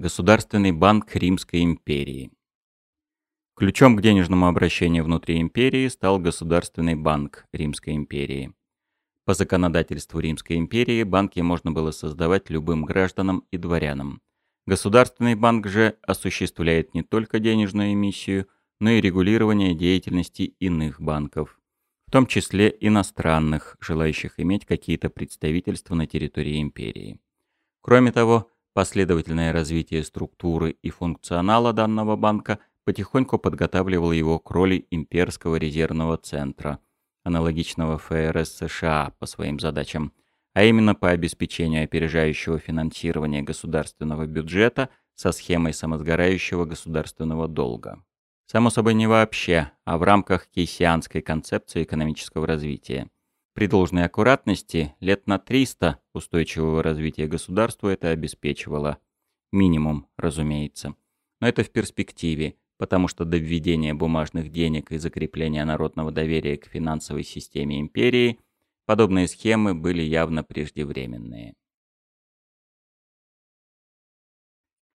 Государственный банк Римской империи. Ключом к денежному обращению внутри империи стал Государственный банк Римской империи. По законодательству Римской империи банки можно было создавать любым гражданам и дворянам. Государственный банк же осуществляет не только денежную эмиссию, но и регулирование деятельности иных банков, в том числе иностранных, желающих иметь какие-то представительства на территории империи. Кроме того, Последовательное развитие структуры и функционала данного банка потихоньку подготавливало его к роли имперского резервного центра, аналогичного ФРС США по своим задачам, а именно по обеспечению опережающего финансирования государственного бюджета со схемой самосгорающего государственного долга. Само собой не вообще, а в рамках кейсианской концепции экономического развития. При должной аккуратности лет на 300 устойчивого развития государства это обеспечивало. Минимум, разумеется. Но это в перспективе, потому что до введения бумажных денег и закрепления народного доверия к финансовой системе империи подобные схемы были явно преждевременные.